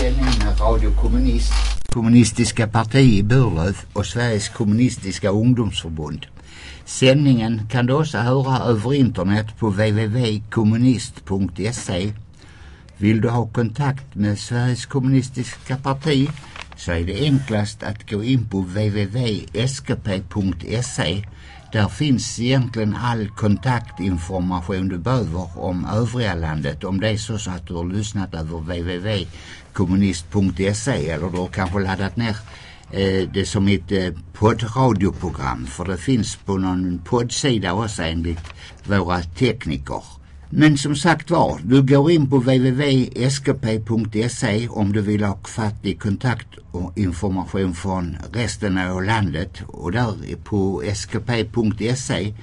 Sändningen en Radio Kommunist, Kommunistiska parti i Burlöv och Sveriges kommunistiska ungdomsförbund. Sändningen kan du också höra över internet på www.kommunist.se. Vill du ha kontakt med Sveriges kommunistiska parti så är det enklast att gå in på www.skp.se där finns egentligen all kontaktinformation du behöver om övriga landet. Om det är så, så att du har lyssnat över kommunist.se eller du har kanske laddat ner eh, det som ett eh, poddradioprogram. För det finns på någon poddsida också enligt våra tekniker. Men som sagt var, du går in på www.skp.se om du vill ha fattig kontakt och information från resten av landet. Och där på skp.se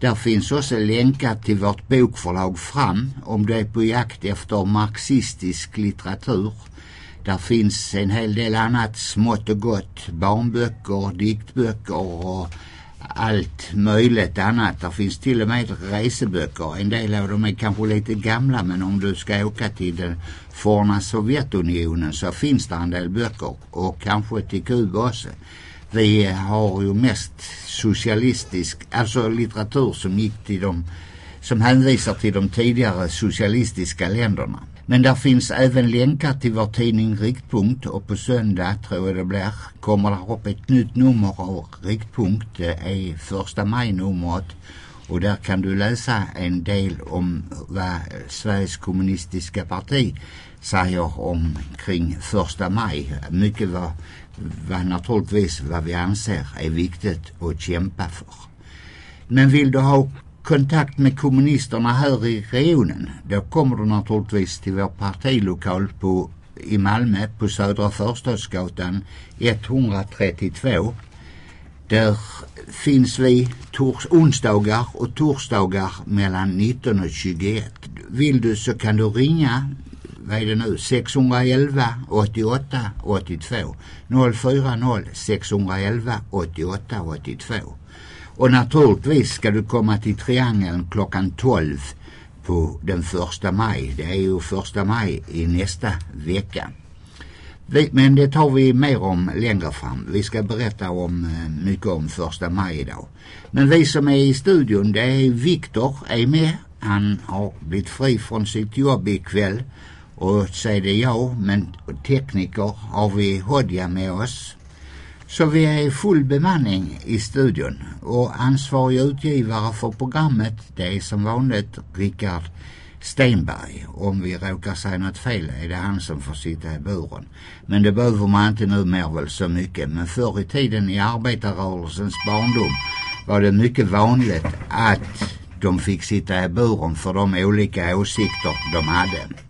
där finns också länkar till vårt bokförlag Fram om du är på jakt efter marxistisk litteratur. Där finns en hel del annat smått och gott. Barnböcker, diktböcker och allt möjligt annat. Där finns till och med reseböcker. En del av dem är kanske lite gamla men om du ska åka till den forna Sovjetunionen så finns det en del böcker och kanske till Kuba också. Vi har ju mest socialistisk, alltså litteratur som gick till de, som hänvisar till de tidigare socialistiska länderna. Men där finns även länkar till vår tidning Riktpunkt och på söndag tror jag det blir kommer det upp ett nytt nummer av Riktpunkt. Det är första maj-numret och där kan du läsa en del om vad Sveriges kommunistiska parti säger om kring första maj. Mycket vad, vad naturligtvis vad vi anser är viktigt att kämpa för. Men vill du ha kontakt med kommunisterna här i regionen då kommer du naturligtvis till vår partilokal på, i Malmö på Södra Förstadsgatan 132. Där finns vi tors, onsdagar och torsdagar mellan 19 och 21. Vill du så kan du ringa vad är det nu, 611 88 82 040 611 88 82 och naturligtvis ska du komma till Triangeln klockan 12 på den första maj. Det är ju första maj i nästa vecka. Men det tar vi mer om längre fram. Vi ska berätta om eh, mycket om första maj idag. Men vi som är i studion, det är Viktor är med. Han har blivit fri från sitt jobb ikväll. Och så är det jag, men tekniker har vi Hodja med oss. Så vi är i full bemanning i studion och ansvarig utgivare för programmet det är som vanligt Rickard Stenberg. Om vi råkar säga något fel är det han som får sitta i buren. Men det behöver man inte numera väl så mycket. Men förr i tiden i arbetarrörelsens barndom var det mycket vanligt att de fick sitta i buren för de olika åsikter de hade.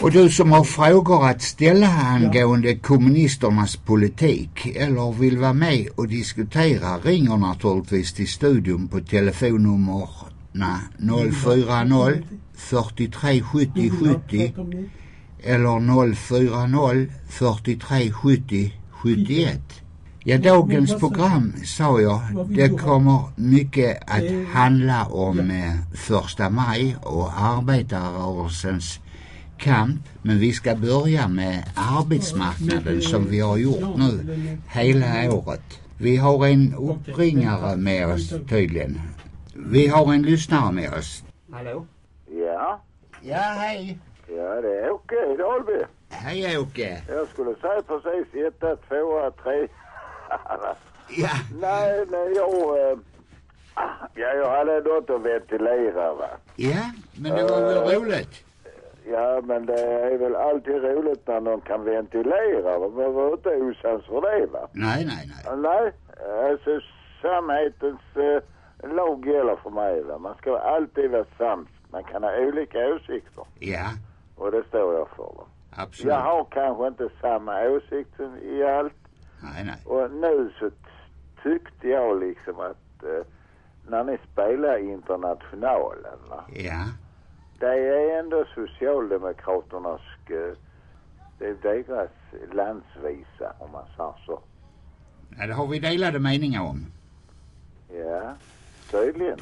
Och du som har frågor att ställa angående ja. kommunisternas politik eller vill vara med och diskutera ringer naturligtvis till studion på telefonnummerna 040 43 70 70 eller 040 43 70 71. Ja, dagens program sa jag, det kommer mycket att handla om eh, första maj och arbetarrörelsens kamp. Men vi ska börja med arbetsmarknaden som vi har gjort nu hela året. Vi har en uppringare med oss tydligen. Vi har en lyssnare med oss. Hallå? Ja? Ja, hej. Ja, det är Åke i Dalby. Hej Åke. Jag skulle säga precis etta, tvåa, tre. ja. Nej, nej, jag... Äh, ja, jag hade något att ventilera va. Ja, men det var väl uh, roligt? Ja, men det är väl alltid roligt när någon kan ventilera. Man behöver inte osams för det, va? Nej, nej, nej. Nej, alltså samhetens eh, lag gäller för mig, va? Man ska alltid vara sams. Man kan ha olika åsikter. Ja. Och det står jag för, va? Absolut. Jag har kanske inte samma åsikter i allt. Nej, nej. Och nu så tyckte jag liksom att eh, när ni spelar internationalen, va? Ja det är ändå Socialdemokraternas, eh, det är deras landsvisa om man säger så. Ja, det har vi delade meningar om. Ja, tydligen.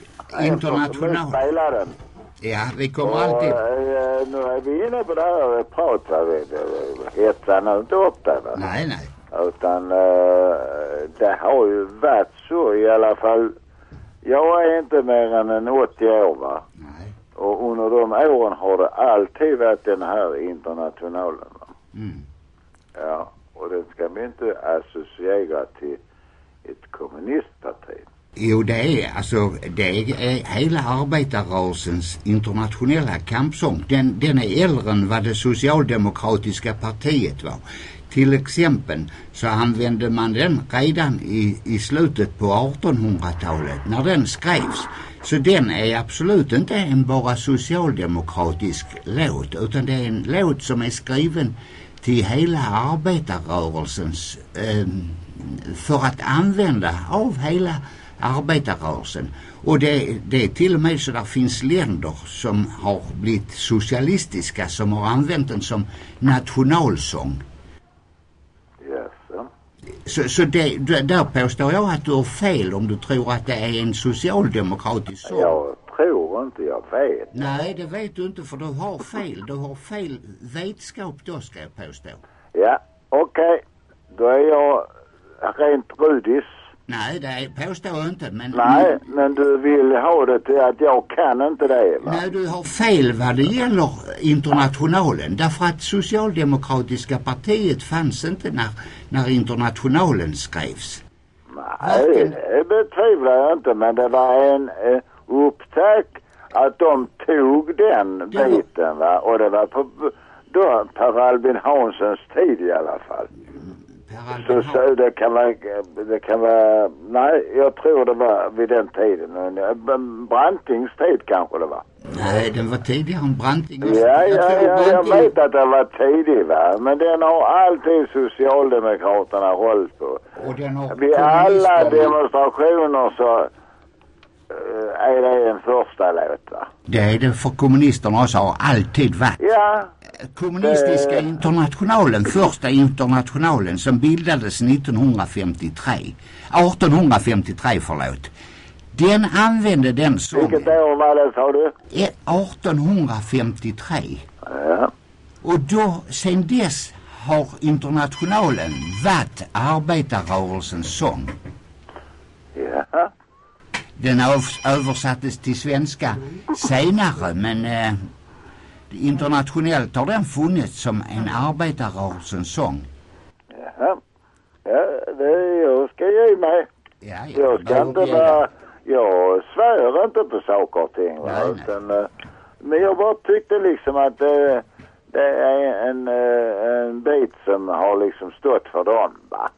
Spelar den. Ja, vi kommer Och, alltid... eh, nu är vi inne på det här prat va. vi- vi- Hetsa nu inte upp det va. Nej, nej. Utan eh, det har ju varit så i alla fall. Jag är inte mer än en 80 år va. nej. Och under de åren har det alltid varit den här internationalen. Mm. Ja, och den ska vi inte associera till ett kommunistparti. Jo, det är alltså, det är hela arbetarrörelsens internationella kampsång. Den, den är äldre än vad det socialdemokratiska partiet var. Till exempel så använde man den redan i, i slutet på 1800-talet när den skrevs. Så den är absolut inte en bara socialdemokratisk låt utan det är en låt som är skriven till hela arbetarrörelsens eh, för att använda av hela arbetarrörelsen. Och det, det är till och med så där finns länder som har blivit socialistiska som har använt den som nationalsång. Så, så det, där påstår jag att du har fel om du tror att det är en socialdemokratisk sång. Jag tror inte jag vet. Nej, det vet du inte för du har fel. Du har fel vetskap då ska jag påstå. Ja, okej. Då är jag rent rudis. Nej, det påstår jag inte. Men, Nej, men du vill ha det till att jag kan inte det va? Nej, du har fel vad det gäller internationalen. Därför att Socialdemokratiska partiet fanns inte när, när internationalen skrevs. Nej, det betvivlar jag inte. Men det var en eh, upptäck att de tog den biten va. Och det var på då Per Albin Hanssons tid i alla fall. Så, så det kan vara, det kan vara, nej jag tror det var vid den tiden. Eh, Brantings tid kanske det var. Nej, den var tidigare än Branting. Ja, ja, ja, jag Branting- vet att det var tidig va. Men den har alltid Socialdemokraterna hållit på. Och den har Vid alla demonstrationer så är det en första låt va. Det är det för kommunisterna också har alltid varit. Ja, Kommunistiska Det- internationalen, första internationalen som bildades 1953. 1853 förlåt. Den använde den sången. vilket år var det sa du? Eh, 1853. Ja. Och då, sen dess har internationalen varit arbetarrörelsens sång. Ja. Den öv- översattes till svenska senare men eh, internationellt har den funnits som en arbetarrörelsens sång. Ja. Ja, det, jag ska ge mig. Ja, ja, Jag ska inte vara, jag svär inte på saker och ting va. Nej, nej. Utan, eh, men jag bara tyckte liksom att det, det är en, eh, en bit som har liksom stått för dem va.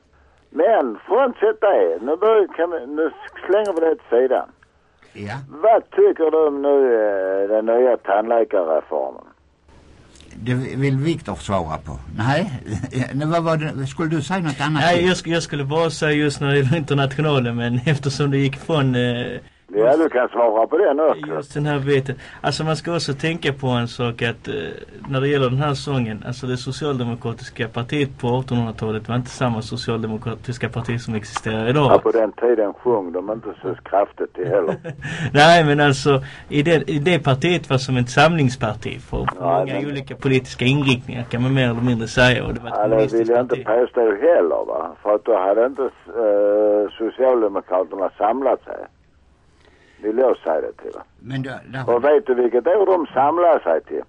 Men frånsett det, nu, börjar, kan vi, nu slänger vi det till sidan. Ja. Vad tycker du om nu eh, den nya tandläkarreformen? Det vill Viktor svara på. Nej, det var, vad det, skulle du säga något annat? Nej, jag, jag skulle bara säga just när det gäller internationalen men eftersom det gick från eh, Ja, du kan svara på den också. just den här biten. Alltså man ska också tänka på en sak att eh, när det gäller den här sången, alltså det socialdemokratiska partiet på 1800-talet var inte samma socialdemokratiska parti som existerar idag. Ja, på den tiden sjöng de inte så kraftigt det heller. Nej men alltså i det, i det partiet var som ett samlingsparti för Ja, många men- olika politiska inriktningar kan man mer eller mindre säga och det var ett Ja, det vill jag inte påstå heller va. För att då hade inte uh, Socialdemokraterna samlat sig. Vill jag säga det till. Men då, då, Och vet du vilket år de samlade sig till?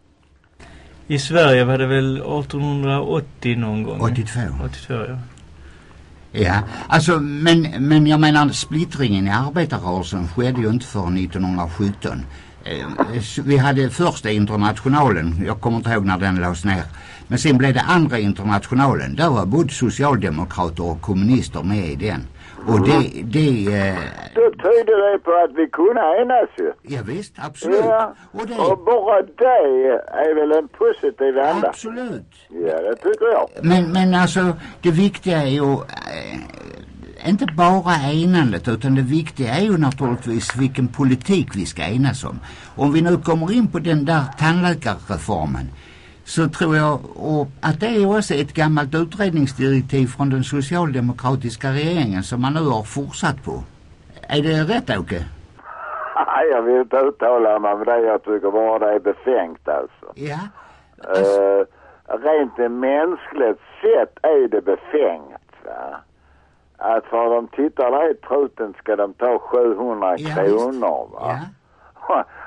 I Sverige var det väl 1880 någon gång? 82. 82 ja. Ja, alltså men, men jag menar splittringen i arbetarrörelsen skedde ju inte förrän 1917. Eh, s- Vi hade första internationalen, jag kommer inte ihåg när den lades ner. Men sen blev det andra internationalen. Där var både socialdemokrater och kommunister med i den. Och det, det, eh, Då tyder det på att vi kunde enas ju. ja visst, absolut. Ja. Och det, Och bara det är väl en positiv anda? absolut. Ja, det tycker jag. Men, men alltså det viktiga är ju eh, inte bara enandet utan det viktiga är ju naturligtvis vilken politik vi ska enas om. Om vi nu kommer in på den där tandläkarreformen så tror jag att det är också ett gammalt utredningsdirektiv från den socialdemokratiska regeringen som man nu har fortsatt på. Är det rätt Åke? Nej, jag vill inte uttala mig med det. Jag tycker bara det är befängt alltså. Ja. Alltså, Uh, rent mänskligt sett är det befängt. Va? Att för de tittar där i truten ska de ta 700 Ja, kronor. Va? ja.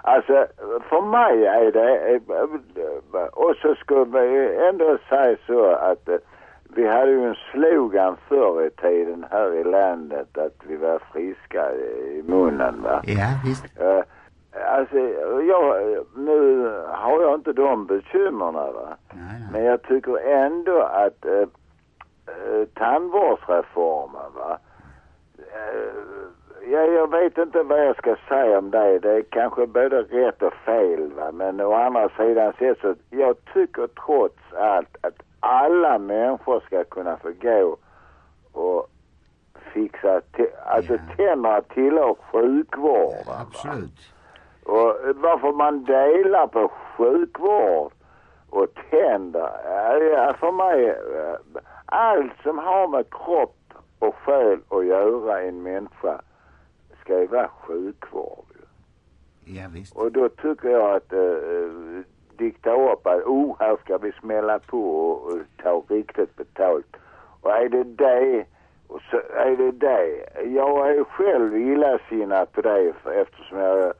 Alltså för mig är det, eh, och så skulle vi ändå säga så att eh, vi hade ju en slogan förr i tiden här i landet att vi var friska i munnen va. Ja, visst. Eh, Alltså, jag, nu har jag inte de bekymren va. Nej, nej. Men jag tycker ändå att eh, tandvårdsreformen va. Eh, ja, jag vet inte vad jag ska säga om det. Det är kanske både rätt och fel va. Men å andra sidan sett så, jag tycker trots allt att alla människor ska kunna få gå och fixa, alltså Ja. tänderna tillhör sjukvården. va. Absolut. Och varför man delar på sjukvård och tänder, ja, ja, för mig, eh, allt som har med kropp och själ att göra i en människa ska ju vara sjukvård. ju. Ja, visst. Och då tycker jag att uh, dikta upp att oh, här ska vi smälla på och, och ta riktigt betalt. Och är det det, och så är det det. Jag är själv illasinnad på det eftersom jag eh,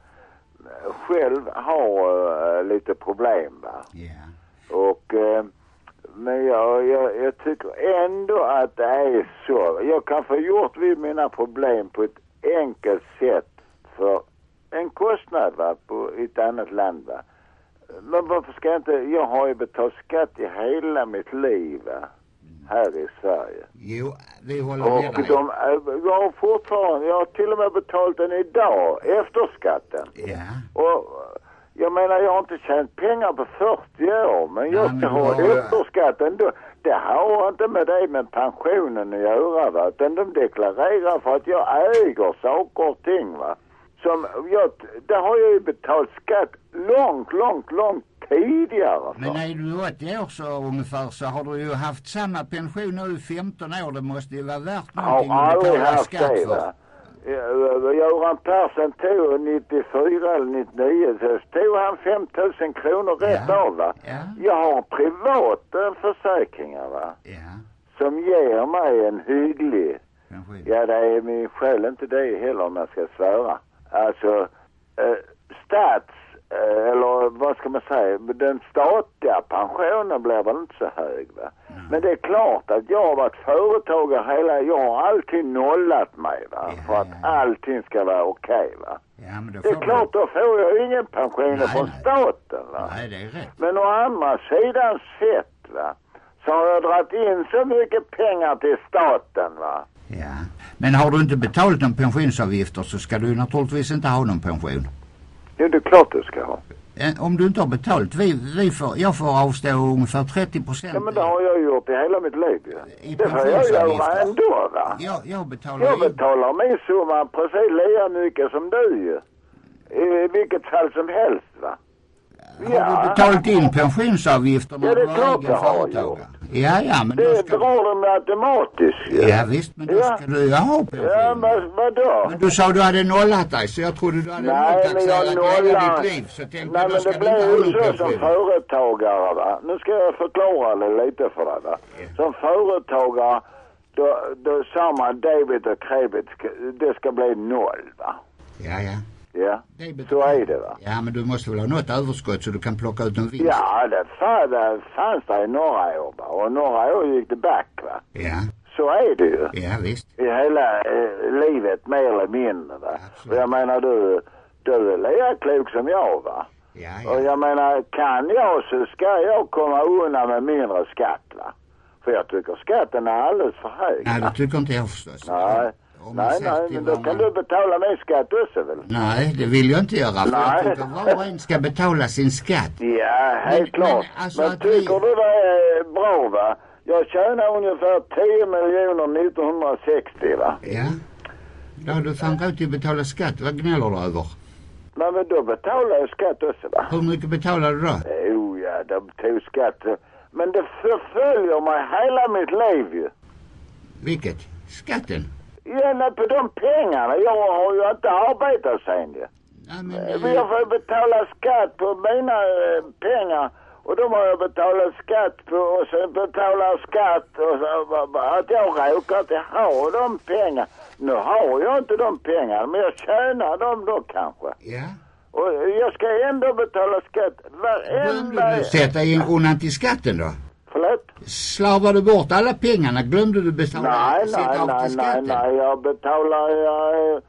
själv har eh, lite problem va. Ja. Och eh, men jag, jag, jag tycker ändå att det är så. Jag kan få gjort vid mina problem på ett enkelt sätt för en kostnad va, på ett annat land va. Men varför ska jag inte, jag har ju betalt skatt i hela mitt liv va, här i Sverige. Jo, vi håller Och med dig. de, eh, jag har fortfarande, jag har till och med betalt den idag, efter skatten. Ja. Och jag menar, jag har inte tjänat pengar på 40 år, men jag ska ha har ju- efterskatten då. Det har inte med det med pensionen att göra va, utan de deklarerar för att jag äger saker och ting va. Som jag, det har jag ju betalt skatt långt, långt, långt tidigare för. Men är du 80 år så ungefär så har du ju haft samma pension nu i 15 år. Det måste ju vara värt Jag någonting har att aldrig betala haft skatt det för. va. Ja, Göran Persson tog 94 eller 99 så tog han 5000 kronor rätt Ja. av va. Ja. Jag har privata försäkringar va. Ja, Som ger mig en hygglig, ja det är min själ inte det heller om jag ska svära. Alltså, eh, stats, eller vad ska man säga, den statliga pensionen blir väl inte så hög va. Men det är klart att jag har varit företagare hela, jag har alltid nollat mig va. Ja, för att ja, ja. allting ska vara okej va. Men då Det är klart, då får jag ingen pension Nej, från nej. staten va. Nej, det är rätt. Men å andra sidan sett va, så har jag dragit in så mycket pengar till staten va. Ja. Men har du inte betalat någon pensionsavgifter så ska du naturligtvis inte ha någon pension. Jo, det är klart du ska ha. Eh, Om du inte har betalt, vi, vi får, jag får avstå ungefär 30 procent. Ja, men det har jag gjort i hela mitt liv ju. I Det får jag göra ändå va. Jag, jag betalar Jag betalar min summa precis lika mycket som du ju. I vilket fall som helst va. Har du betalat in pensionsavgifter när Ja, det är klart jag har gjort. Ja, ja, men Det ska drar de automatiskt ju. Ja visst, men då Ja. ska du ju ha pension. Ja, men vadå? Men du sa du hade nollat dig så jag trodde du hade jag nolltaxerat hela nollar. ditt liv. Så tänkte Nej, men det blir ju så som företagare va. Nu ska jag förklara det lite för dig va. Som företagare, då, då sa man debit och kredit, det ska bli noll va. Ja, ja. Ja, så och är det va. Ja, men du måste väl ha något överskott så du kan plocka ut en vinst? Ja, det, fan, det fanns det i några år va. Och några år gick det back va. Ja, Så är det ju. ja visst. i hela eh, livet mer eller mindre va. Absolut. Och jag menar du, du är lika klok som jag va. Ja, Och ja. jag menar kan jag så ska jag komma undan med mindre skatt va. För jag tycker skatten är alldeles för hög Nej, det tycker inte jag förstås. Nej, Om nej, nej, men då kan du betala min skatt också väl? Nej, det vill jag inte göra. För Nej. jag tycker var och en ska betala sin skatt. Ja, helt Men- klart. men alltså men tycker vi- du det är bra va? Jag tjänar ungefär 10 miljoner 1960 va. Ja. Då har du fan till att betala skatt. Vad gnäller du över? Men, men då betalar jag skatt också va. Hur mycket betalar du då? Jo, ja, de tog skatt. Men det förföljer mig hela mitt liv ju. Vilket? Skatten? Men på de pengarna. Jag har ju inte arbetat sen ju. Ja, men, Men jag får betala skatt på mina eh, pengar. Och de har jag betalat skatt på och sen betalar skatt och så, att jag råkat ha de pengar. Nu har jag inte de pengarna men jag tjänar dem då kanske. ja. Och jag ska ändå betala skatt varenda... sätta in undan till skatten då? Förlåt? Slarvade du bort alla pengarna? Glömde du betala? Nej, nej, nej, nej, nej. Jag betalar jag, eh,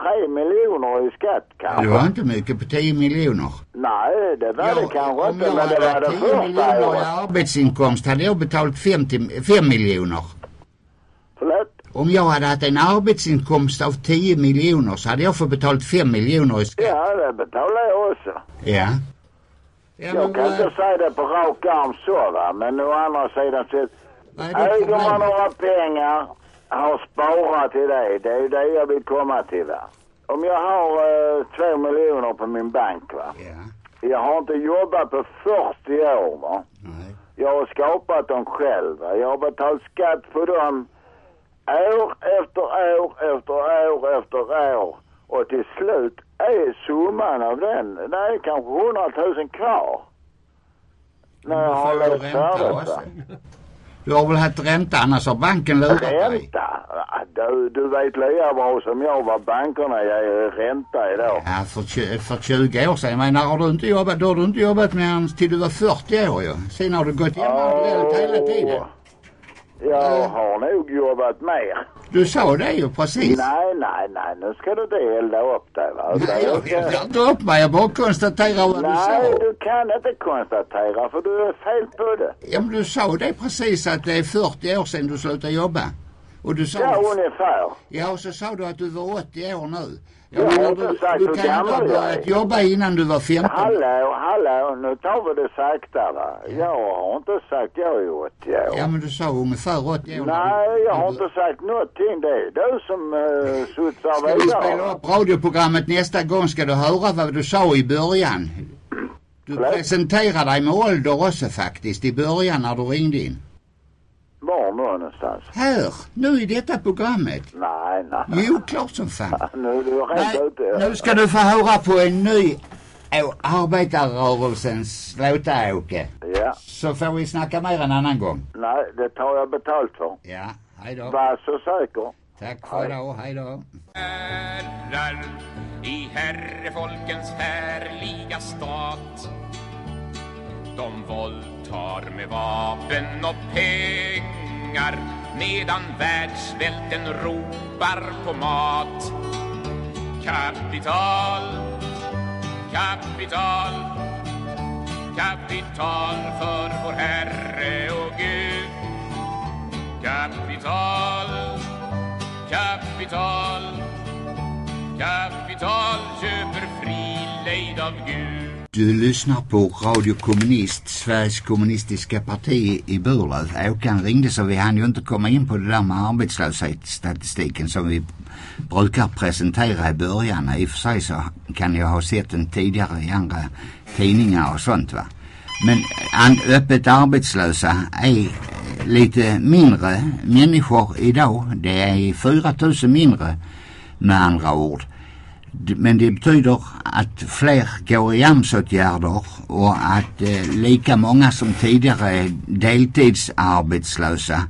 tre miljoner i skatt Det kanske. var inte mycket på 10 miljoner. Nej, det var det kanske om inte, jag men det var hade det 10 första miljoner i arbetsinkomst hade jag betalat 50, 5 miljoner. Förlåt? Om jag hade haft en arbetsinkomst av 10 miljoner så hade jag fått betalt 5 miljoner i skatt. Ja, det betalar jag också. Ja. Ja Jag kan inte säga det på rak arm så va, men å andra sidan så äger man några pengar, har sparat till det, det är det jag vill komma till va. Om jag har eh, två miljoner på min bank va. Ja. Jag har inte jobbat på 40 år va. Nej. Jag har skapat dem själv. va. Jag har betalat skatt på dem år efter år efter år efter år. Och till slut är summan av den, det är kanske 100 000 kvar. När jag har läst färdigt. Du har väl haft ränta annars har banken lurat dig. Ränta? Du, du vet lika bra som jag vad bankerna ger ränta idag. Ja, för, för 20 år sedan. Men har du inte jobbat, då har du inte jobbat mer än till du var 40 år ju. Sen har du gått hemma hela tiden. Jag har nog jobbat mer. Du sa det ju precis. Nej, nej, nej. Nu ska du inte elda upp dig va. Utan Nej, jag eldar inte upp mig. Jag bara konstaterar vad du Nej, sa. du kan inte konstatera för du är fel på det. Ja, men du sa det precis att det är 40 år sedan du slutade jobba. Och du sa... Ja, ungefär. Ja, och så sa du att du var 80 år nu. Jag har menar, du, sagt du kan inte ha jag börjat jobba innan du var 15. Hallå, hallå, nu tar vi det sakta va. Jag har inte sagt jag är 80 år. Ja, men du sa ungefär 80 år. Nej, jag har inte sagt någonting. Det är du som uh, sutsar Ska vi spela vidare. upp radioprogrammet nästa gång ska du höra vad du sa i början. Du Förlåt? presenterar dig med ålder också faktiskt i början när du ringde in. Var nu någonstans? Här, nu i detta programmet. Nej, nej. Jo, klart som fan. Nu du rätt Nej, ute. nu ska du få höra på en ny arbetarrörelsens låtar, Åke. Ja. Så får vi snacka mer en annan gång. Nej, det tar jag betalt för. Ja, hej då. Var så säker. Tack för idag, hej då. herrar i herrefolkens härliga stat. De våldtar med vapen och pengar medan världssvälten ropar på mat. Kapital, kapital, kapital för vår Herre och Gud. Kapital, kapital Kapital köper fri lejd av Gud du lyssnar på Radio Kommunist, Sveriges kommunistiska parti i Burlöv. Åkan ringde så vi hann ju inte komma in på det där med arbetslöshetsstatistiken som vi brukar presentera i början. I och för sig så kan jag ha sett den tidigare i andra tidningar och sånt va. Men öppet arbetslösa är lite mindre människor idag. Det är 4 000 mindre med andra ord. Men det betyder att fler går i AMS-åtgärder och att eh, lika många som tidigare är deltidsarbetslösa.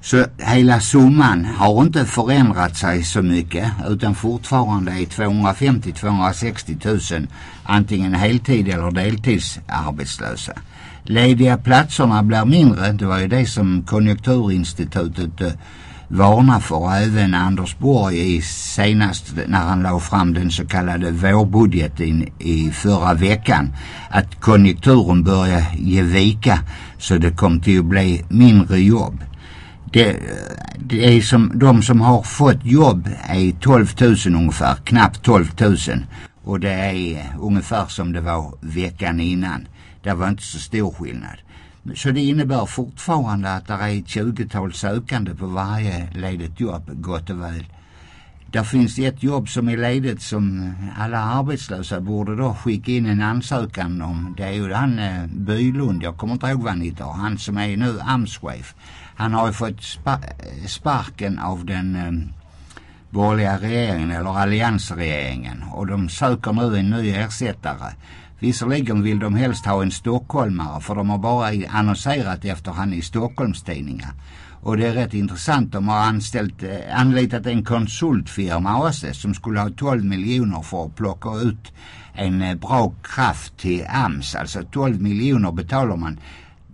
Så hela summan har inte förändrat sig så mycket utan fortfarande är 250-260 000 antingen heltid eller deltidsarbetslösa. Lediga platserna blir mindre, det var ju det som Konjunkturinstitutet eh, varna för även Anders Borg i senast när han la fram den så kallade vårbudgeten i förra veckan att konjunkturen börjar ge vika så det kommer till att bli mindre jobb. Det, det är som, de som har fått jobb är 12 000 ungefär, knappt 12 000 och det är ungefär som det var veckan innan. Det var inte så stor skillnad. Så det innebär fortfarande att det är ett tjugotal sökande på varje ledigt jobb, gott och väl. Där finns ett jobb som är ledigt som alla arbetslösa borde då skicka in en ansökan om. Det är ju han eh, Bylund, jag kommer inte ihåg vad han heter, han som är nu AMS-chef. Han har ju fått spa- eh, sparken av den eh, borgerliga regeringen eller alliansregeringen och de söker nu en ny ersättare. Visserligen vill de helst ha en stockholmare för de har bara annonserat efter han i Stockholmstidningar. Och det är rätt intressant. De har anställt, eh, anlitat en konsultfirma också som skulle ha 12 miljoner för att plocka ut en eh, bra kraft till AMS. Alltså 12 miljoner betalar man.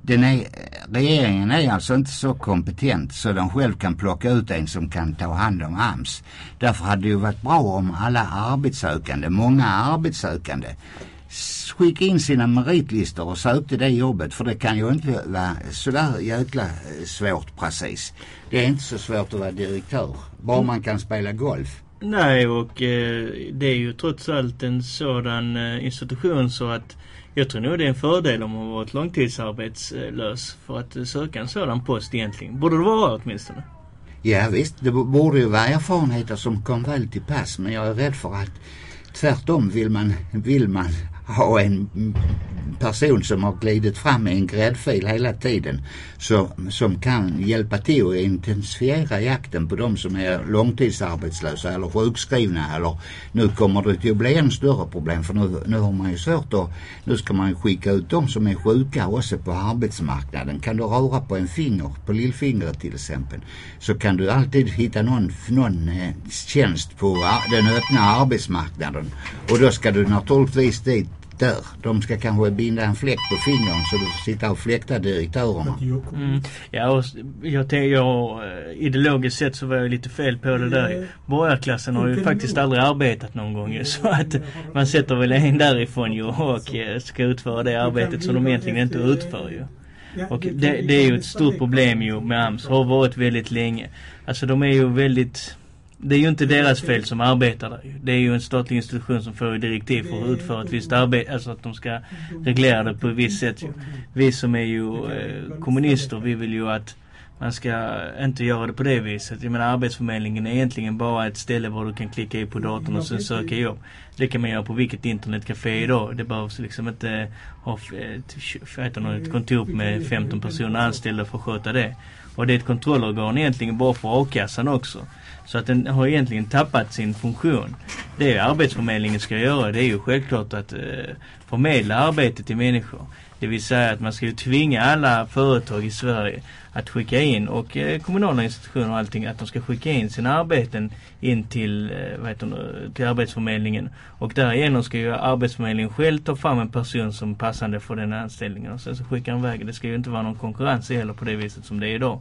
Den är, eh, regeringen är alltså inte så kompetent så de själv kan plocka ut en som kan ta hand om AMS. Därför hade det ju varit bra om alla arbetssökande, många arbetssökande skicka in sina meritlistor och sökte det jobbet för det kan ju inte vara sådär jäkla eh, svårt precis. Det är inte så svårt att vara direktör. Bara man kan spela golf. Nej och eh, det är ju trots allt en sådan eh, institution så att jag tror nog det är en fördel om man varit långtidsarbetslös för att eh, söka en sådan post egentligen. Borde det vara åtminstone. Ja visst, det borde ju vara erfarenheter som kom väl till pass men jag är rädd för att tvärtom vill man, vill man ha en person som har glidit fram i en gräddfil hela tiden så, som kan hjälpa till att intensifiera jakten på de som är långtidsarbetslösa eller sjukskrivna eller nu kommer det till att bli en större problem för nu, nu har man ju svårt att nu ska man skicka ut de som är sjuka också på arbetsmarknaden. Kan du röra på en finger, på lillfingret till exempel så kan du alltid hitta någon, någon eh, tjänst på ah, den öppna arbetsmarknaden och då ska du naturligtvis dit där. De ska kanske binda en fläkt på fingern så du får sitta och fläkta direktörerna. Mm. Ja, och jag tänker, jag, eh, ideologiskt sett så var jag lite fel på det där. Borgarklassen har ju faktiskt aldrig arbetat någon gång. Så att man sätter väl en därifrån ju och eh, ska utföra det arbetet som de egentligen inte utför ju. Och det, det är ju ett stort problem ju med AMS. Har varit väldigt länge. Alltså de är ju väldigt det är ju inte deras fel som arbetar där. Det är ju en statlig institution som får direktiv för att utföra ett visst arbete. Alltså att de ska reglera det på ett visst sätt. Vi som är ju eh, kommunister, vi vill ju att man ska inte göra det på det viset. Jag menar arbetsförmedlingen är egentligen bara ett ställe var du kan klicka i på datorn och sen söka jobb. Det kan man göra på vilket internetcafé idag. Det behövs liksom inte ha ett, ett kontor med 15 personer anställda för att sköta det. Och det är ett kontrollorgan egentligen bara för a-kassan också. Så att den har egentligen tappat sin funktion. Det Arbetsförmedlingen ska göra det är ju självklart att eh, förmedla arbete till människor. Det vill säga att man ska ju tvinga alla företag i Sverige att skicka in och eh, kommunala institutioner och allting att de ska skicka in sina arbeten in till, eh, vad heter det, till Arbetsförmedlingen. Och därigenom ska ju Arbetsförmedlingen själv ta fram en person som passande för den anställningen och sen så skickar de iväg. Det ska ju inte vara någon konkurrens heller på det viset som det är idag.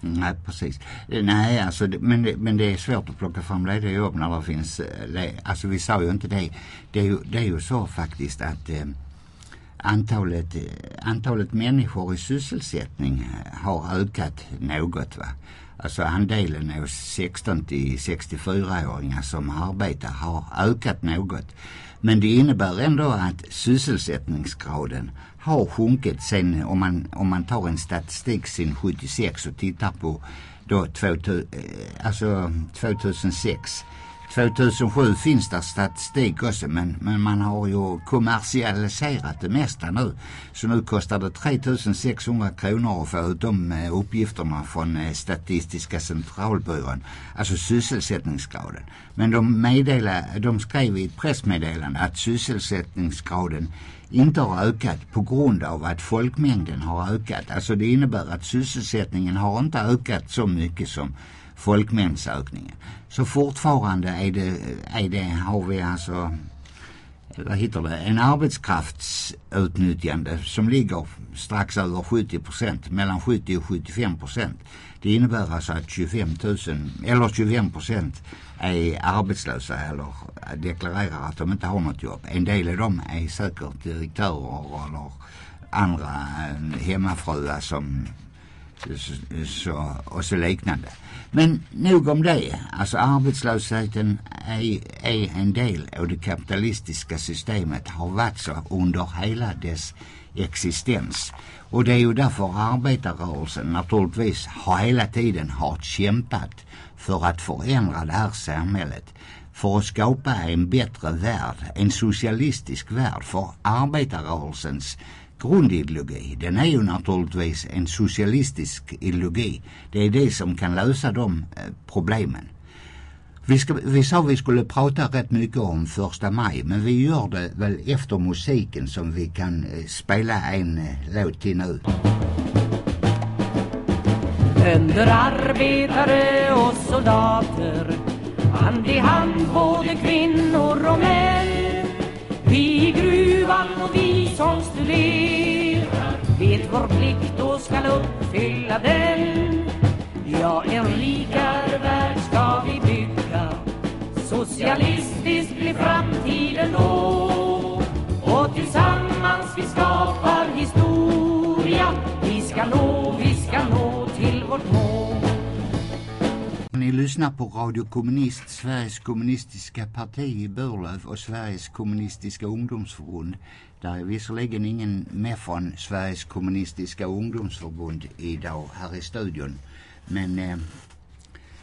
Nej, precis. Nej, alltså, men, det, men det är svårt att plocka fram lediga jobb när det finns... Eh, alltså vi sa ju inte det. Det är ju, det är ju så faktiskt att eh, antalet, antalet människor i sysselsättning har ökat något. Va? Alltså andelen av 16 till 64-åringar som arbetar har ökat något. Men det innebär ändå att sysselsättningsgraden har sjunkit sen om man, om man tar en statistik sen 76 och tittar på då 2000, eh, alltså 2006 2007 finns det statistik också men, men man har ju kommersialiserat det mesta nu. Så nu kostar det 3600 kronor att få ut de eh, uppgifterna från eh, Statistiska centralbyrån. Alltså sysselsättningsgraden. Men de, meddelade, de skrev i ett pressmeddelande att sysselsättningsgraden inte har ökat på grund av att folkmängden har ökat. Alltså det innebär att sysselsättningen har inte ökat så mycket som folkmängdsökningen. Så fortfarande är det, är det, har vi alltså vad heter det, en arbetskraftsutnyttjande som ligger strax över 70 procent, mellan 70 och 75 procent. Det innebär alltså att 25 000, eller 25 procent är arbetslösa eller deklarerar att de inte har något jobb. En del av dem är säkert direktörer eller andra eh, hemmafruar som så, och så liknande. Men nog om det. Alltså arbetslösheten är, är en del av det kapitalistiska systemet. Har varit så under hela dess existens. Och det är ju därför arbetarrörelsen naturligtvis har hela tiden har kämpat för att förändra det här samhället. För att skapa en bättre värld, en socialistisk värld för arbetarrörelsens grundideologi, den är ju naturligtvis en socialistisk ideologi. Det är det som kan lösa de eh, problemen. Vi, ska, vi sa vi skulle prata rätt mycket om första maj men vi gör det väl efter musiken som vi kan eh, spela en eh, låt till nu. Bönder, arbetare och soldater Hand i hand både kvinnor och män vann och vi som studerar Vet vår plikt och skall uppfylla den. Ja, en rikare värld ska vi bygga. Socialistisk blir framtiden då. Och tillsammans vi skapar historia. Vi ska nå, Ni lyssnar på Radio Kommunist, Sveriges kommunistiska parti i Burlöv och Sveriges kommunistiska ungdomsförbund. Där är visserligen ingen med från Sveriges kommunistiska ungdomsförbund idag här i studion. Men eh,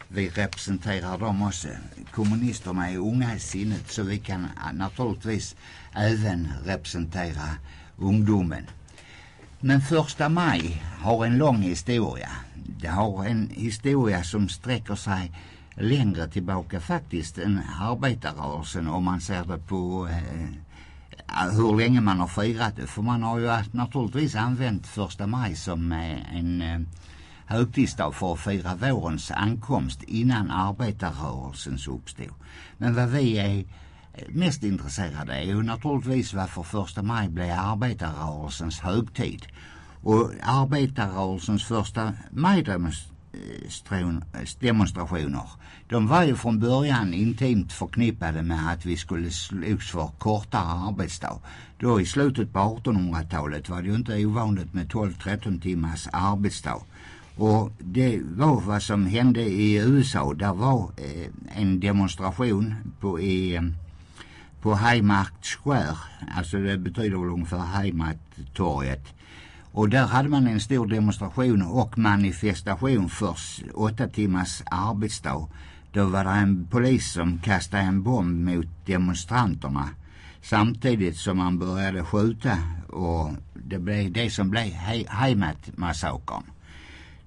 vi representerar dem också. Kommunisterna är unga i sinnet så vi kan eh, naturligtvis även representera ungdomen. Men första maj har en lång historia. Det har en historia som sträcker sig längre tillbaka faktiskt än arbetarrörelsen om man ser det på eh, hur länge man har firat det. För man har ju naturligtvis använt första maj som eh, en eh, högtidsdag för att fira vårens ankomst innan arbetarrörelsens uppstod. Men vad vi är mest intresserade är ju naturligtvis varför första maj blev arbetarrörelsens högtid. Och arbetarrörelsens första majdemonstrationer de var ju från början intimt förknippade med att vi skulle slåss för kortare arbetsdag. Då i slutet på 1800-talet var det ju inte ovanligt med 12-13 timmars arbetsdag. Och det var vad som hände i USA. Där var eh, en demonstration på, i, eh, på Haymarket Square. Alltså det betyder väl ungefär Heimattorget. Och där hade man en stor demonstration och manifestation för åtta timmars arbetsdag. Då var det en polis som kastade en bomb mot demonstranterna samtidigt som man började skjuta och det blev det som blev Haymarket-massakern.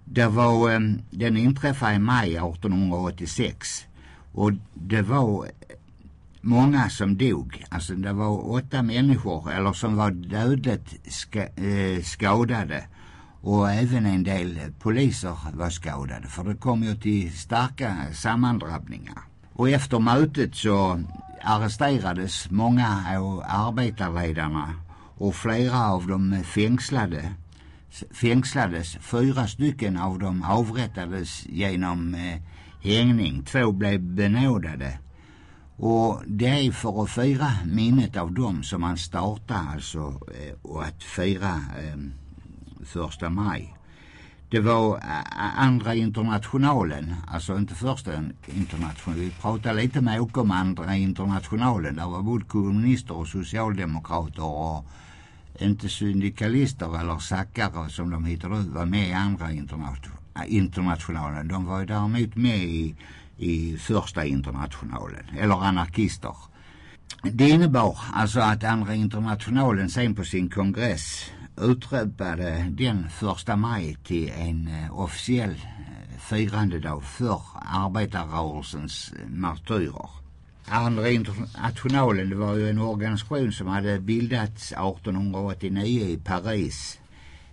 Det var, ehm, den inträffade i maj 1886 och det var många som dog. Alltså det var åtta människor eller som var dödligt ska, eh, skadade och även en del poliser var skadade för det kom ju till starka sammandrabbningar. Och efter mötet så arresterades många av arbetarledarna och flera av dem fängslade fängslades. Fyra stycken av dem avrättades genom eh, hängning. Två blev benådade. Och det är för att fira minnet av dem som man startar alltså eh, och att fira eh, första maj. Det var eh, eh, andra internationalen, alltså inte första internationalen. Vi pratade lite med Åke om andra internationalen. Där var både kommunister och socialdemokrater och inte syndikalister eller sackare som de heter ut var med i andra internationalen. De var ju däremot med i, i första internationalen, eller anarkister. Det innebar alltså att andra internationalen sen på sin kongress utropade den första maj till en eh, officiell eh, firandedag för arbetarrörelsens eh, martyrer. Andra internationalen det var ju en organisation som hade bildats 1889 i Paris.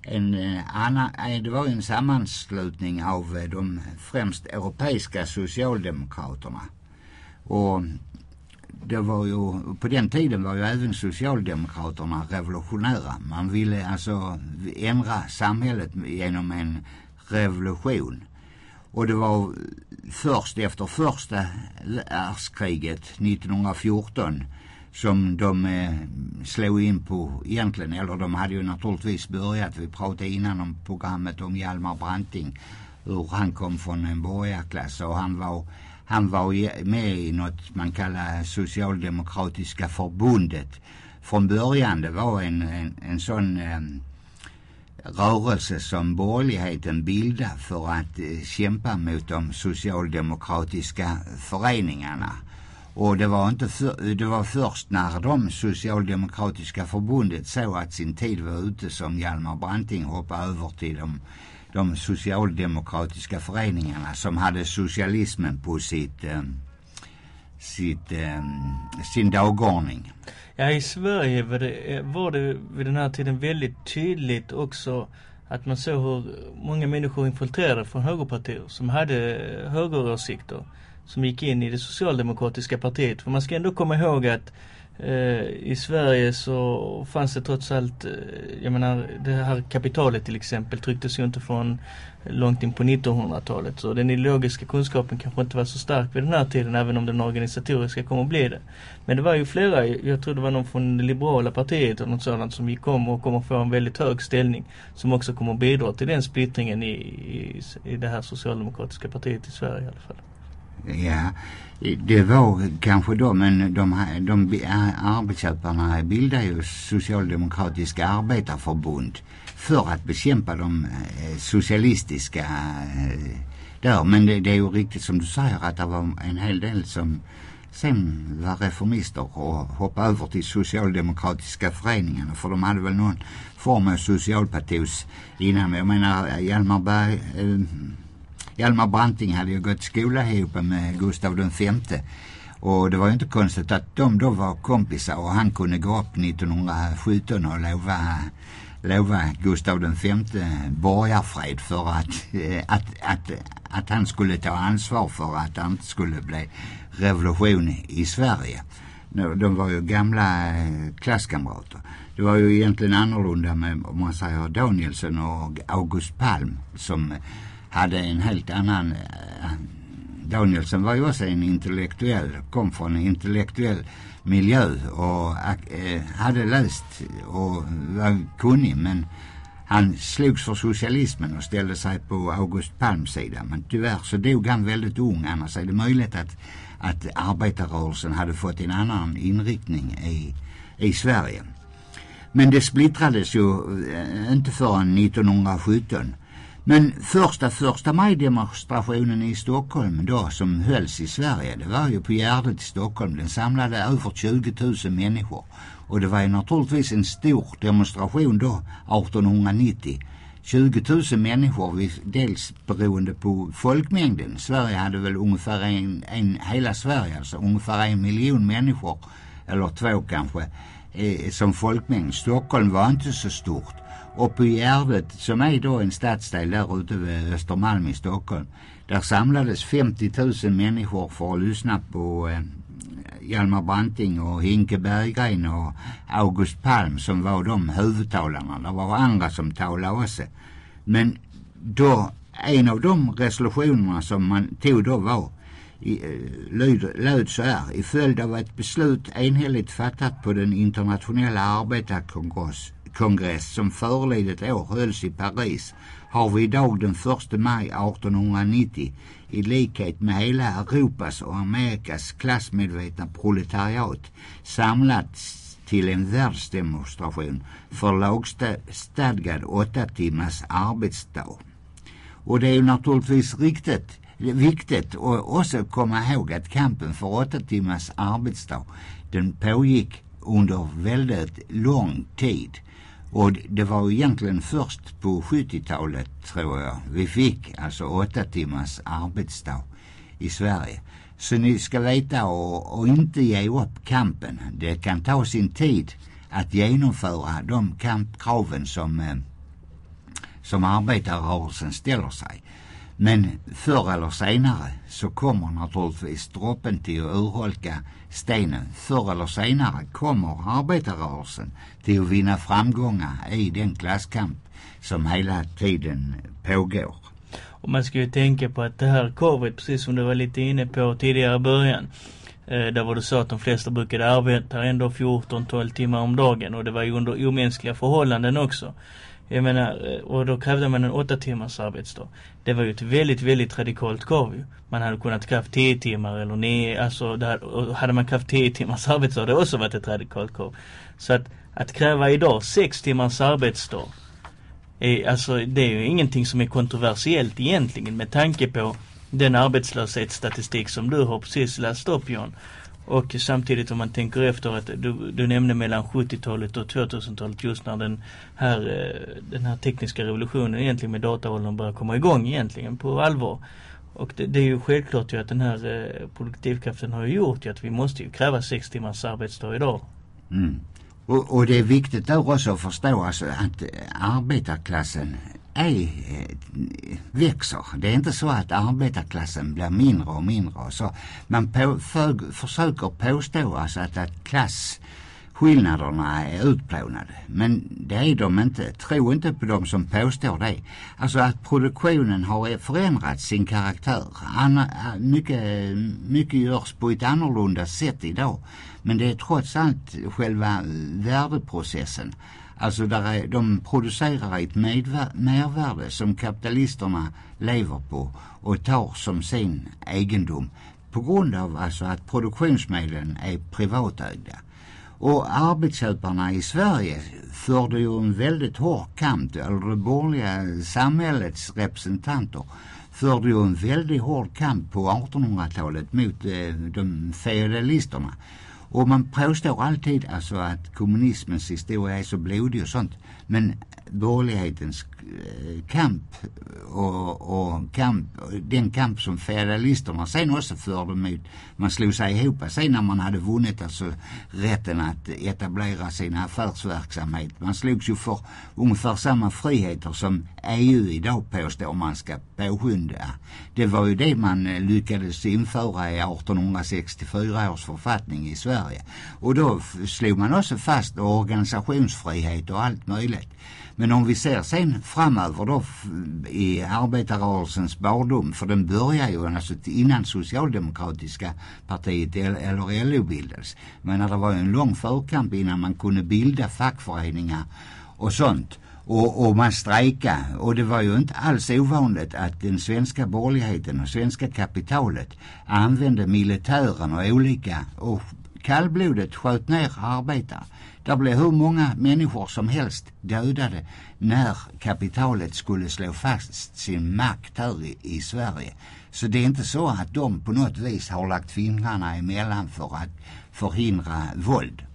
En, eh, annan, eh, det var en sammanslutning av eh, de främst europeiska socialdemokraterna. Och det var ju, på den tiden var ju även socialdemokraterna revolutionära. Man ville alltså ändra samhället genom en revolution. Och det var först efter första världskriget 1914 som de eh, slog in på egentligen, eller de hade ju naturligtvis börjat, vi pratade innan om programmet om Hjalmar Branting, hur han kom från en borgarklass och han var, han var med i något man kallar socialdemokratiska förbundet. Från början det var en, en, en sån eh, rörelse som borgerligheten bildade för att eh, kämpa mot de socialdemokratiska föreningarna. Och det var, inte för, det var först när de socialdemokratiska förbundet såg att sin tid var ute som Hjalmar Branting hoppade över till de, de socialdemokratiska föreningarna som hade socialismen på sitt, eh, sitt, eh, sin dagordning. Ja, i Sverige var det, var det vid den här tiden väldigt tydligt också att man såg hur många människor infiltrerade från högerpartier som hade högeråsikter som gick in i det socialdemokratiska partiet. För man ska ändå komma ihåg att eh, i Sverige så fanns det trots allt, eh, jag menar det här kapitalet till exempel trycktes ju inte från långt in på 1900-talet. Så den ideologiska kunskapen kanske inte var så stark vid den här tiden även om den organisatoriska kommer att bli det. Men det var ju flera, jag tror det var någon från det liberala partiet eller något sådant som gick om och kommer få en väldigt hög ställning. Som också kommer att bidra till den splittringen i, i, i det här socialdemokratiska partiet i Sverige i alla fall. Ja, det var kanske då, men de, de, arbetsköparna bildade ju Socialdemokratiska arbetarförbund för att bekämpa de eh, socialistiska eh, där. Men det, det är ju riktigt som du säger att det var en hel del som sen var reformister och hoppade över till socialdemokratiska föreningarna för de hade väl någon form av socialpatos innan. Jag menar Hjalmar Berg, eh, Hjalmar Branting hade ju gått skola ihop med Gustav den femte. Och det var ju inte konstigt att de då var kompisar och han kunde gå upp 1917 och lova lova Gustav den femte borgarfred för att, eh, att, att, att han skulle ta ansvar för att det inte skulle bli revolution i Sverige. De var ju gamla eh, klasskamrater. Det var ju egentligen annorlunda med, om man säger Danielsson och August Palm som hade en helt annan eh, Danielsson var ju också en intellektuell, kom från en intellektuell miljö och eh, hade läst och var kunnig men han slogs för socialismen och ställde sig på August Palms sida. Men tyvärr så dog han väldigt ung. Annars är det möjligt att, att arbetarrörelsen hade fått en annan inriktning i, i Sverige. Men det splittrades ju eh, inte förrän 1917. Men första första majdemonstrationen i Stockholm då som hölls i Sverige det var ju på Gärdet i Stockholm. Den samlade över 20 000 människor. Och det var ju naturligtvis en stor demonstration då 1890. 20 000 människor, dels beroende på folkmängden. Sverige hade väl ungefär en, en hela Sverige alltså ungefär en miljon människor, eller två kanske, eh, som folkmängd. Stockholm var inte så stort uppe i Gärdet som är då en stadsdel där ute vid Östermalm i Stockholm. Där samlades 50 000 människor för att lyssna på eh, Hjalmar Branting och Hinke Berggren och August Palm som var de huvudtalarna. Det var andra som talade också. Men då, en av de resolutionerna som man tog då var i, eh, löd, löd så här. I följd av ett beslut enhälligt fattat på den internationella arbetarkongress kongress som förlidet år hölls i Paris har vi idag den 1 maj 1890 i likhet med hela Europas och Amerikas klassmedvetna proletariat samlats till en världsdemonstration för lagstadgad åtta timmars arbetsdag. Och det är ju naturligtvis riktigt, viktigt att också komma ihåg att kampen för åtta timmars arbetsdag den pågick under väldigt lång tid. Och det var egentligen först på 70-talet tror jag vi fick alltså åtta timmars arbetsdag i Sverige. Så ni ska veta och, och inte ge upp kampen. Det kan ta sin tid att genomföra de kampkraven som, eh, som arbetarrörelsen ställer sig. Men förr eller senare så kommer naturligtvis droppen till att urholka stenen. Förr eller senare kommer arbetarrörelsen till att vinna framgångar i den klasskamp som hela tiden pågår. Och man ska ju tänka på att det här korvet, precis som du var lite inne på tidigare i början, eh, där var det så att de flesta brukade arbeta ändå 14-12 timmar om dagen och det var ju under omänskliga förhållanden också. Jag menar, eh, och då krävde man en åtta timmars arbetsdag. Det var ju ett väldigt, väldigt radikalt krav ju. Man hade kunnat kräva 10 timmar eller nio, alltså det hade, hade man krävt 10 timmars arbetsdag det hade också varit ett radikalt krav. Så att, att kräva idag 6 timmars arbetsdag är, alltså det är ju ingenting som är kontroversiellt egentligen med tanke på den arbetslöshetsstatistik som du har precis läst upp John. Och samtidigt om man tänker efter att du, du nämnde mellan 70-talet och 2000-talet just när den här, eh, den här tekniska revolutionen egentligen med dataåldern börjar komma igång egentligen på allvar. Och det, det, är ju självklart ju att den här eh, produktivkraften har gjort ju att vi måste ju kräva sex timmars arbetsdag idag. Mm. Och, och, det är viktigt då också att förstå alltså att eh, arbetarklassen är, eh, växer. Det är inte så att arbetarklassen blir mindre och mindre och så. Man på, för, försöker påstå alltså att, att klassskillnaderna är utplånade. Men det är de inte. Tro inte på de som påstår det. Alltså att produktionen har förändrat sin karaktär. Anna, mycket, mycket görs på ett annorlunda sätt idag. Men det är trots allt själva värdeprocessen. Alltså där är, de producerar ett mervärde som kapitalisterna lever på och tar som sin egendom på grund av alltså att produktionsmedlen är privatägda. Och arbetsköparna i Sverige förde ju en väldigt hård kamp, eller det borgerliga samhällets representanter förde ju en väldigt hård kamp på 1800-talet mot eh, de feudalisterna. Och man påstår alltid alltså att kommunismens historia är så blodig och sånt. Men borgerlighetens Eh, kamp och, och kamp, den kamp som federalisterna sen också förde mot, man slog sig ihop sen när man hade vunnit alltså rätten att etablera sin affärsverksamhet. Man slogs ju för ungefär samma friheter som EU idag påstår man ska påskynda. Det var ju det man eh, lyckades införa i 1864 års författning i Sverige. Och då slog man också fast organisationsfrihet och allt möjligt. Men om vi ser sen framöver då i arbetarrörelsens barndom, för den börjar ju alltså innan socialdemokratiska partiet eller LO bildades. Men det var ju en lång förkamp innan man kunde bilda fackföreningar och sånt. Och, och man strejka och det var ju inte alls ovanligt att den svenska borgerligheten och svenska kapitalet använde militären och olika och kallblodet sköt ner arbetare. Där blev hur många människor som helst dödade när kapitalet skulle slå fast sin makt här i, i Sverige. Så det är inte så att de på något vis har lagt fingrarna emellan för att förhindra våld.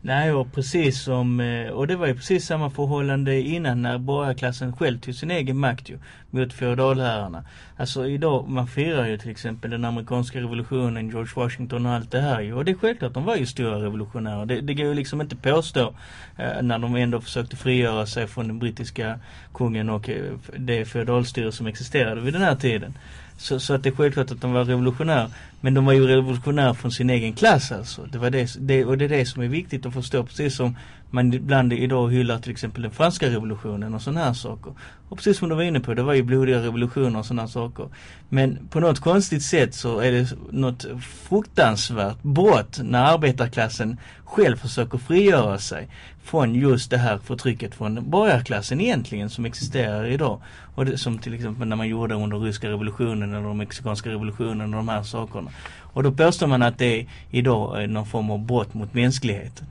Nej, och precis som, eh, och det var ju precis samma förhållande innan när borgarklassen själv tog sin egen makt ju, mot feodalherrarna. Alltså idag, man firar ju till exempel den amerikanska revolutionen, George Washington och allt det här ju. Och det är självklart, de var ju stora revolutionärer. Det, det går ju liksom inte påstå eh, när de ändå försökte frigöra sig från den brittiska kungen och eh, det feodalstyre som existerade vid den här tiden. Så, så att det är självklart att de var revolutionär, Men de var ju revolutionär från sin egen klass alltså. Det var det, det, och det är det som är viktigt att förstå. Precis som man ibland idag hyllar till exempel den franska revolutionen och sådana här saker. Och precis som du var inne på, det var ju blodiga revolutioner och sådana här saker. Men på något konstigt sätt så är det något fruktansvärt brott när arbetarklassen själv försöker frigöra sig från just det här förtrycket från borgarklassen egentligen som existerar idag. Och det, som till exempel när man gjorde under ryska revolutionen eller den mexikanska revolutionen och de här sakerna. Och då påstår man att det idag är någon form av brott mot mänskligheten.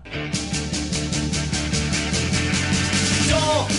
Radio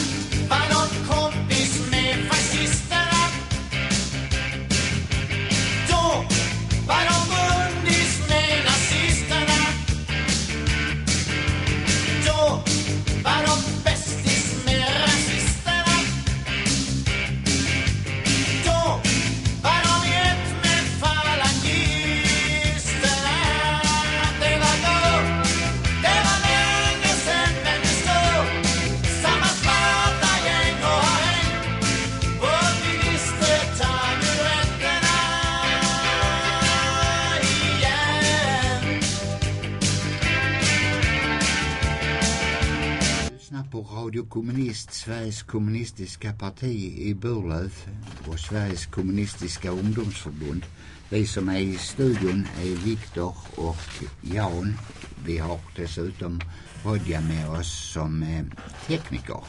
Sveriges kommunistiska parti i Burlöv och Sveriges kommunistiska ungdomsförbund. Vi som är i studion är Viktor och Jan. Vi har dessutom Rodja med oss som eh, tekniker.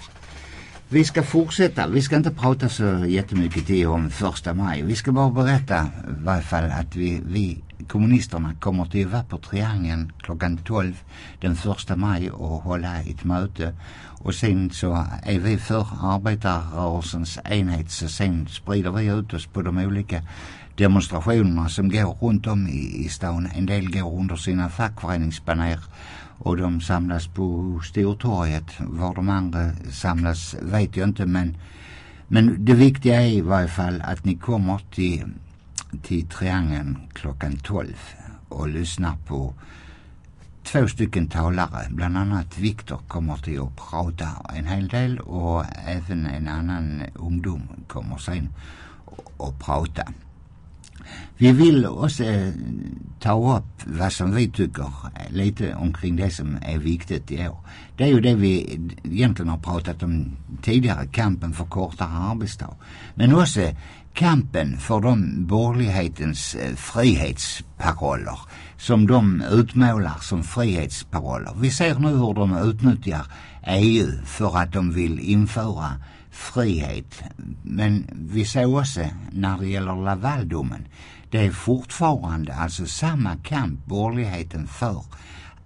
Vi ska fortsätta. Vi ska inte prata så jättemycket till om första maj. Vi ska bara berätta i varje fall att vi, vi kommunisterna kommer till att vara på Triangeln klockan 12 den första maj och hålla ett möte. Och sen så är vi för arbetarrörelsens enhet så sen sprider vi ut oss på de olika demonstrationerna som går runt om i, i stan. En del går under sina fackföreningsbaner och de samlas på Stortorget. Var de andra samlas vet jag inte men, men det viktiga är i varje fall att ni kommer till till Triangeln klockan 12 och lyssnar på två stycken talare. Bland annat Viktor kommer till att prata en hel del och även en annan ungdom kommer sen att prata. Vi vill också eh, ta upp vad som vi tycker lite omkring det som är viktigt i år. Det är ju det vi egentligen har pratat om tidigare, kampen för kortare arbetsdag. Men också kampen för de borgerlighetens eh, frihetsparoller som de utmålar som frihetsparoller. Vi ser nu hur de utnyttjar EU för att de vill införa frihet. Men vi ser också när det gäller Lavaldomen. Det är fortfarande alltså samma kamp borgerligheten för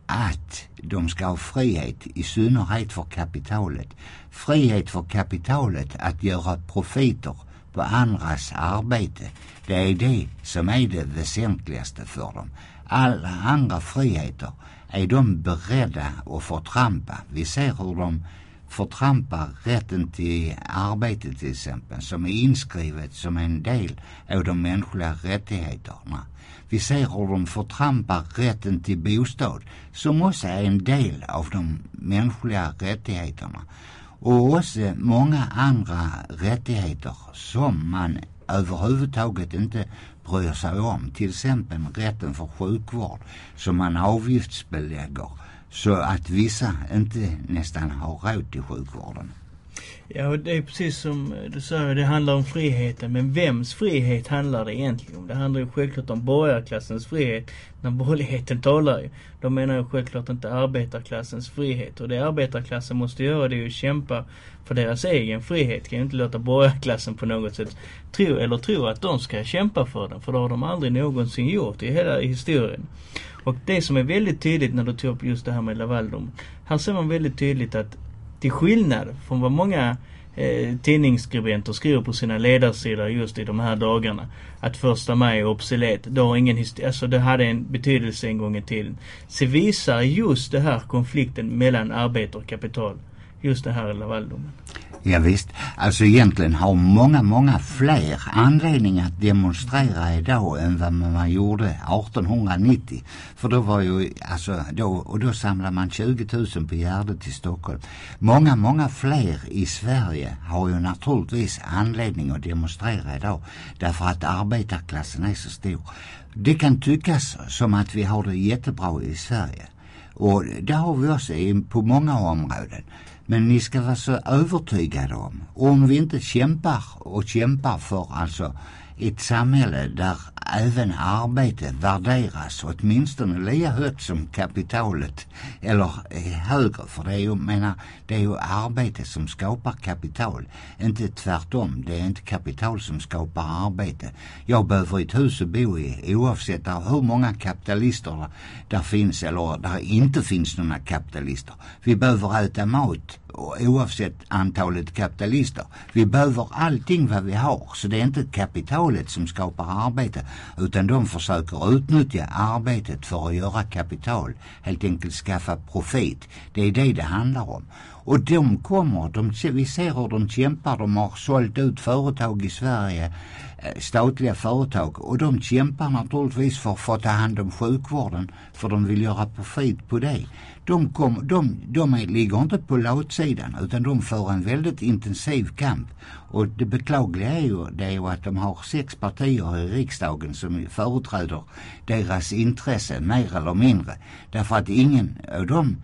att de ska ha frihet i synnerhet för kapitalet. Frihet för kapitalet att göra profiter på andras arbete. Det är det som är det väsentligaste för dem. Alla andra friheter är de beredda att förtrampa. Vi ser hur de förtrampar rätten till arbete till exempel som är inskrivet som en del av de mänskliga rättigheterna. Vi ser hur de förtrampar rätten till bostad som också är en del av de mänskliga rättigheterna och också många andra rättigheter som man överhuvudtaget inte bryr sig om. Till exempel rätten för sjukvård som man avgiftsbelägger så att vissa inte nästan har råd till sjukvården. Ja, det är precis som eh, du säger, det handlar om friheten. Men vems frihet handlar det egentligen om? Det handlar ju självklart om borgarklassens frihet. När borgerligheten talar ju. De menar ju självklart inte arbetarklassens frihet. Och det arbetarklassen måste göra det är ju att kämpa för deras egen frihet. Kan ju inte låta borgarklassen på något sätt tro, eller tro att de ska kämpa för den. För det har de aldrig någonsin gjort i hela historien. Och det som är väldigt tydligt när du tog upp just det här med Lavaldom. Här ser man väldigt tydligt att till skillnad från vad många eh, tidningsskribenter skriver på sina ledarsidor just i de här dagarna. Att första maj är obsolet. Det har ingen alltså det hade en betydelse en gång i tiden. Så visar just det här konflikten mellan arbete och kapital. Just det här Lavaldomen. Ja, visst. Alltså egentligen har många, många fler anledningar att demonstrera idag än vad man gjorde 1890. För då var ju, alltså då, och då samlade man 20 000 på Gärdet i Stockholm. Många, många fler i Sverige har ju naturligtvis anledning att demonstrera idag. Därför att arbetarklassen är så stor. Det kan tyckas som att vi har det jättebra i Sverige. Och det har vi också på många områden. Men ni ska vara så övertygade om, om vi inte kämpar och kämpar för alltså ett samhälle där även arbete värderas åtminstone lika högt som kapitalet. Eller eh, högre för det är ju, menar, det är ju arbete som skapar kapital. Inte tvärtom, det är inte kapital som skapar arbete. Jag behöver ett hus att bo i oavsett hur många kapitalister där finns eller där inte finns några kapitalister. Vi behöver äta mat oavsett antalet kapitalister. Vi behöver allting vad vi har. Så det är inte kapitalet som skapar arbete utan de försöker utnyttja arbetet för att göra kapital. Helt enkelt skaffa profit. Det är det det handlar om. Och de kommer, de, vi ser hur de kämpar. De har sålt ut företag i Sverige, eh, statliga företag. Och de kämpar naturligtvis för att få ta hand om sjukvården. För de vill göra profit på det de, kom, de, de är, ligger inte på latsidan utan de för en väldigt intensiv kamp. Och det beklagliga är ju, det är ju att de har sex partier i riksdagen som företräder deras intressen mer eller mindre. Därför att ingen av dem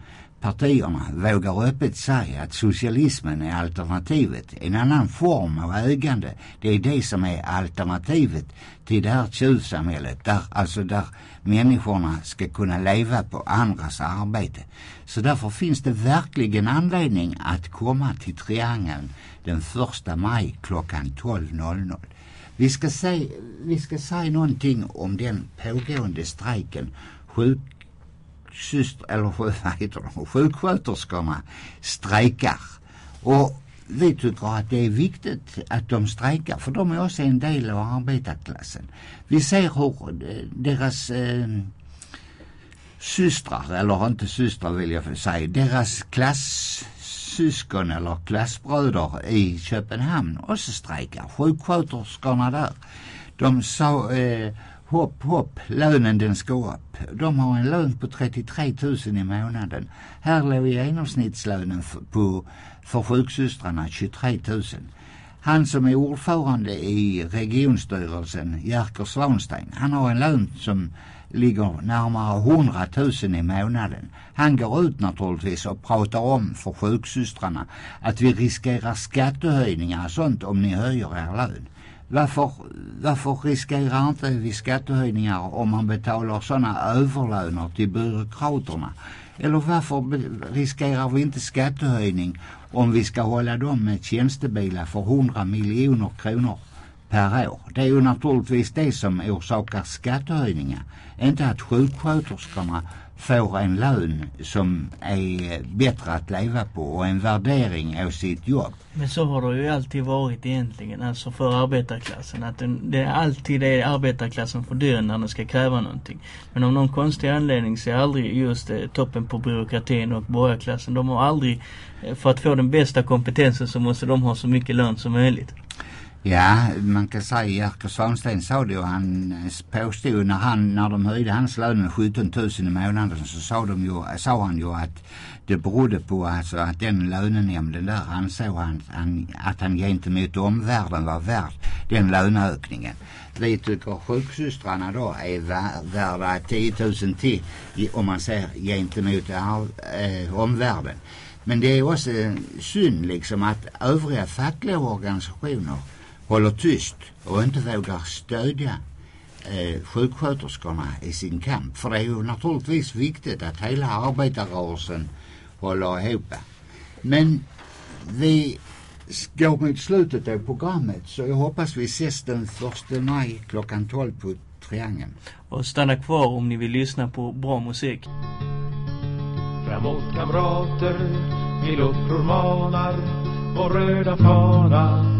partierna vågar öppet säga att socialismen är alternativet. En annan form av ägande, det är det som är alternativet till det här tjuvsamhället. Där, alltså där människorna ska kunna leva på andras arbete. Så därför finns det verkligen anledning att komma till Triangeln den första maj klockan 12.00. Vi ska, säga, vi ska säga någonting om den pågående strejken. Sjuk syster, eller vad heter de, sjuksköterskorna strejkar. Och vi tycker att det är viktigt att de strejkar för de är också en del av arbetarklassen. Vi ser hur eh, deras eh, systrar, eller inte systrar vill jag säga, deras klassyskon eller klassbröder i Köpenhamn också strejkar. Sjuksköterskorna där De sa eh, hopp, hopp, lönen den ska upp. De har en lön på 33 000 i månaden. Här låg genomsnittslönen för, på, för sjuksystrarna 23 000. Han som är ordförande i regionstyrelsen, Jerker Svanstein, han har en lön som ligger närmare 100 000 i månaden. Han går ut naturligtvis och pratar om för sjuksystrarna att vi riskerar skattehöjningar och sånt om ni höjer er lön. Varför, varför riskerar inte vi skattehöjningar om man betalar sådana överlöner till byråkraterna? Eller varför riskerar vi inte skattehöjning om vi ska hålla dem med tjänstebilar för 100 miljoner kronor per år. Det är ju naturligtvis det som orsakar skattehöjningar. Inte att sjuksköterskorna får en lön som är bättre att leva på och en värdering av sitt jobb. Men så har det ju alltid varit egentligen, alltså för arbetarklassen. Att det är alltid det arbetarklassen får dö när den ska kräva någonting. Men av någon konstig anledning så är aldrig just eh, toppen på byråkratin och borgarklassen. De har aldrig, eh, för att få den bästa kompetensen så måste de ha så mycket lön som möjligt. Ja, man kan säga Jerker Svansten sa det och han eh, påstod när, han, när de höjde hans lön med 17 000 i månaden så sa, de ju, sa han ju att det berodde på alltså att den lönenämnden där ansåg han, han, att han gentemot omvärlden var värd den löneökningen. Vi tycker sjuksystrarna då är värda 10 000 till om man ser gentemot eh, eh omvärlden. Men det är också synd liksom att övriga fackliga organisationer håller tyst och inte vågar stödja eh, sjuksköterskorna i sin kamp. För det är ju naturligtvis viktigt att hela arbetarrörelsen håller ihop. Men vi går mot slutet av programmet så jag hoppas vi ses den första maj klockan 12 på Triangeln. Och stanna kvar om ni vill lyssna på bra musik. Framåt kamrater, vi uppror manar, vår röda fana